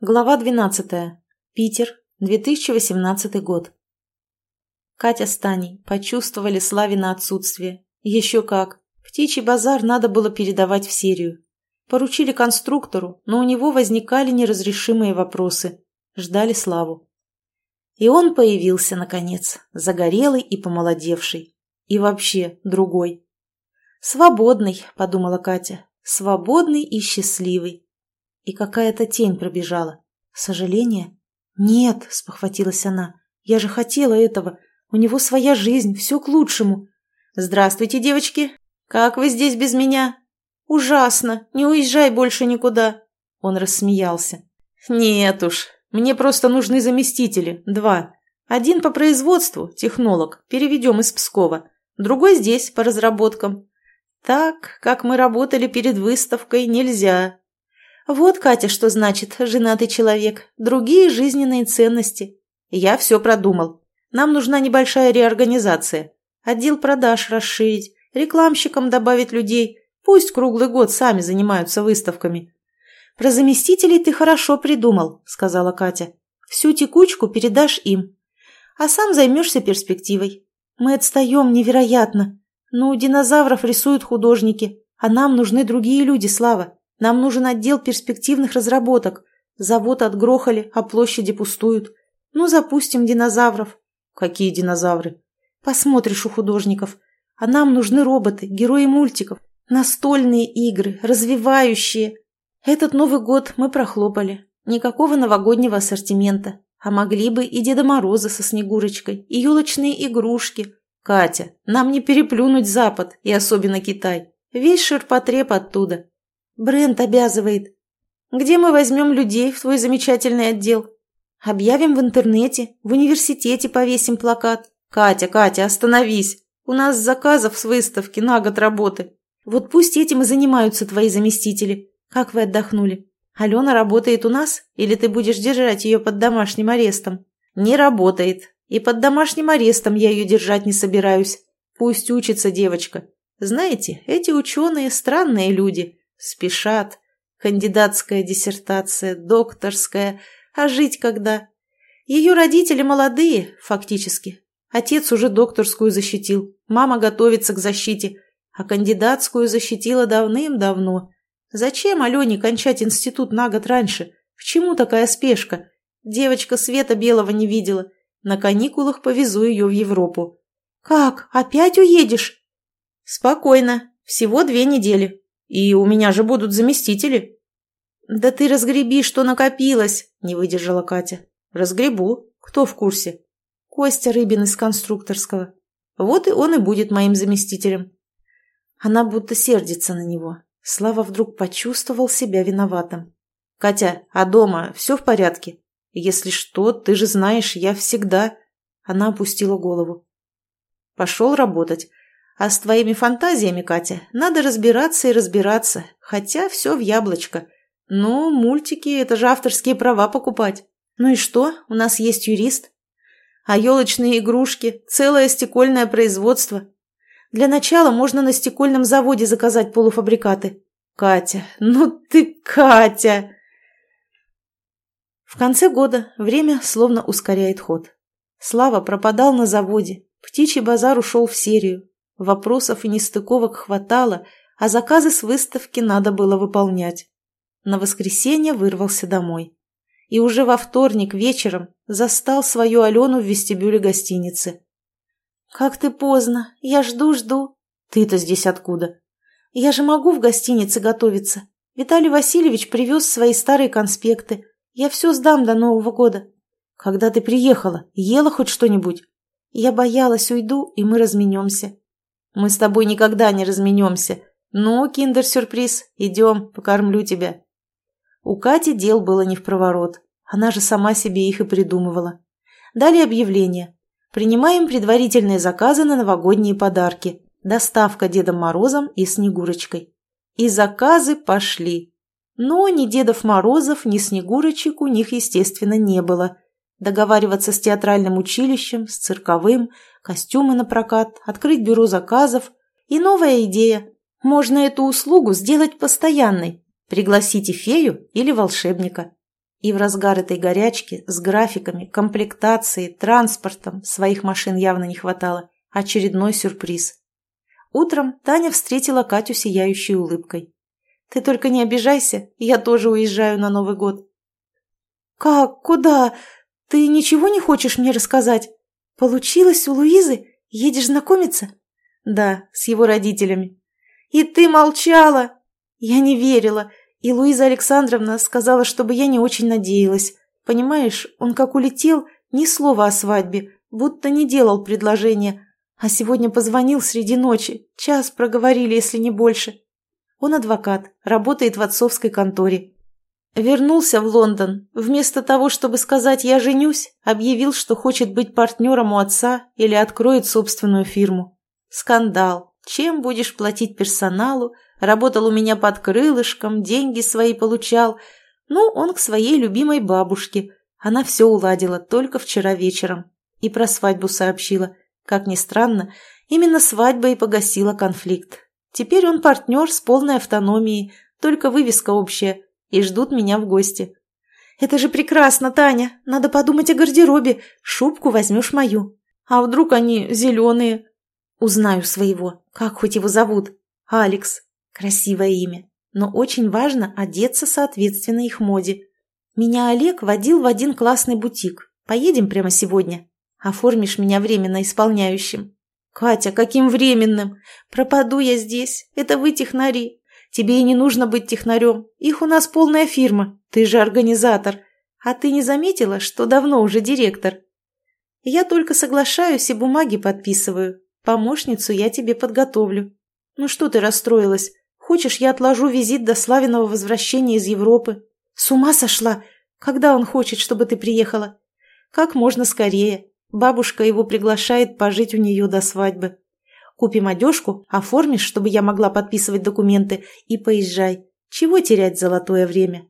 Глава 12. Питер, 2018 год. Катя с Таней почувствовали Славина отсутствие. Еще как. Птичий базар надо было передавать в серию. Поручили конструктору, но у него возникали неразрешимые вопросы. Ждали Славу. И он появился, наконец, загорелый и помолодевший. И вообще другой. «Свободный», — подумала Катя, — «свободный и счастливый». И какая-то тень пробежала. Сожаление? Нет, спохватилась она. Я же хотела этого. У него своя жизнь, все к лучшему. Здравствуйте, девочки. Как вы здесь без меня? Ужасно. Не уезжай больше никуда. Он рассмеялся. Нет уж. Мне просто нужны заместители. Два. Один по производству, технолог, переведем из Пскова. Другой здесь, по разработкам. Так, как мы работали перед выставкой, нельзя. Вот, Катя, что значит женатый человек. Другие жизненные ценности. Я все продумал. Нам нужна небольшая реорганизация. Отдел продаж расширить, рекламщикам добавить людей. Пусть круглый год сами занимаются выставками. Про заместителей ты хорошо придумал, сказала Катя. Всю текучку передашь им. А сам займешься перспективой. Мы отстаем невероятно. Ну, динозавров рисуют художники, а нам нужны другие люди, Слава. Нам нужен отдел перспективных разработок. Завод отгрохали, а площади пустуют. Ну, запустим динозавров. Какие динозавры? Посмотришь у художников. А нам нужны роботы, герои мультиков, настольные игры, развивающие. Этот Новый год мы прохлопали. Никакого новогоднего ассортимента. А могли бы и Деда Мороза со Снегурочкой, и елочные игрушки. Катя, нам не переплюнуть Запад, и особенно Китай. Весь ширпотреб оттуда. Бренд обязывает. Где мы возьмем людей в твой замечательный отдел? Объявим в интернете, в университете повесим плакат. Катя, Катя, остановись. У нас заказов с выставки на год работы. Вот пусть этим и занимаются твои заместители. Как вы отдохнули? Алена работает у нас? Или ты будешь держать ее под домашним арестом? Не работает. И под домашним арестом я ее держать не собираюсь. Пусть учится девочка. Знаете, эти ученые странные люди. Спешат. Кандидатская диссертация, докторская. А жить когда? Ее родители молодые, фактически. Отец уже докторскую защитил, мама готовится к защите, а кандидатскую защитила давным-давно. Зачем Алене кончать институт на год раньше? К чему такая спешка? Девочка света белого не видела. На каникулах повезу ее в Европу. «Как? Опять уедешь?» «Спокойно. Всего две недели. И у меня же будут заместители. Да ты разгреби, что накопилось, не выдержала Катя. Разгребу. Кто в курсе? Костя Рыбин из конструкторского. Вот и он и будет моим заместителем. Она будто сердится на него. Слава вдруг почувствовал себя виноватым. «Катя, а дома все в порядке? Если что, ты же знаешь, я всегда...» Она опустила голову. Пошел работать. А с твоими фантазиями, Катя, надо разбираться и разбираться, хотя все в яблочко. Ну, мультики – это же авторские права покупать. Ну и что, у нас есть юрист. А елочные игрушки – целое стекольное производство. Для начала можно на стекольном заводе заказать полуфабрикаты. Катя, ну ты Катя! В конце года время словно ускоряет ход. Слава пропадал на заводе, птичий базар ушел в серию, Вопросов и нестыковок хватало, а заказы с выставки надо было выполнять. На воскресенье вырвался домой. И уже во вторник вечером застал свою Алену в вестибюле гостиницы. «Как ты поздно! Я жду-жду!» «Ты-то здесь откуда?» «Я же могу в гостинице готовиться. Виталий Васильевич привез свои старые конспекты. Я все сдам до Нового года». «Когда ты приехала, ела хоть что-нибудь?» «Я боялась, уйду, и мы разменемся. Мы с тобой никогда не разменемся. Ну, киндер-сюрприз, идем, покормлю тебя». У Кати дел было не в проворот. Она же сама себе их и придумывала. Дали объявление. Принимаем предварительные заказы на новогодние подарки. Доставка Дедом Морозом и Снегурочкой. И заказы пошли. Но ни Дедов Морозов, ни Снегурочек у них, естественно, не было. Договариваться с театральным училищем, с цирковым, костюмы на прокат, открыть бюро заказов. И новая идея. Можно эту услугу сделать постоянной. Пригласите фею или волшебника. И в разгар этой горячки с графиками, комплектацией, транспортом своих машин явно не хватало. Очередной сюрприз. Утром Таня встретила Катю сияющей улыбкой. «Ты только не обижайся, я тоже уезжаю на Новый год». «Как? Куда? Ты ничего не хочешь мне рассказать? Получилось у Луизы? Едешь знакомиться?» «Да, с его родителями». «И ты молчала!» «Я не верила. И Луиза Александровна сказала, чтобы я не очень надеялась. Понимаешь, он как улетел, ни слова о свадьбе, будто не делал предложения. А сегодня позвонил среди ночи, час проговорили, если не больше. Он адвокат, работает в отцовской конторе. Вернулся в Лондон. Вместо того, чтобы сказать «я женюсь», объявил, что хочет быть партнером у отца или откроет собственную фирму. Скандал. Чем будешь платить персоналу? Работал у меня под крылышком, деньги свои получал. Ну, он к своей любимой бабушке. Она все уладила только вчера вечером. И про свадьбу сообщила. Как ни странно, именно свадьба и погасила конфликт. Теперь он партнер с полной автономией, только вывеска общая, и ждут меня в гости. «Это же прекрасно, Таня! Надо подумать о гардеробе. Шубку возьмешь мою. А вдруг они зеленые?» «Узнаю своего. Как хоть его зовут? Алекс. Красивое имя. Но очень важно одеться соответственно их моде. Меня Олег водил в один классный бутик. Поедем прямо сегодня. Оформишь меня временно исполняющим. Катя, каким временным? Пропаду я здесь. Это вы технари. Тебе и не нужно быть технарем. Их у нас полная фирма. Ты же организатор. А ты не заметила, что давно уже директор? Я только соглашаюсь и бумаги подписываю. Помощницу я тебе подготовлю. Ну что ты расстроилась? Хочешь, я отложу визит до Славиного возвращения из Европы? С ума сошла? Когда он хочет, чтобы ты приехала? Как можно скорее. Бабушка его приглашает пожить у нее до свадьбы. Купим одежку, оформишь, чтобы я могла подписывать документы, и поезжай. Чего терять золотое время?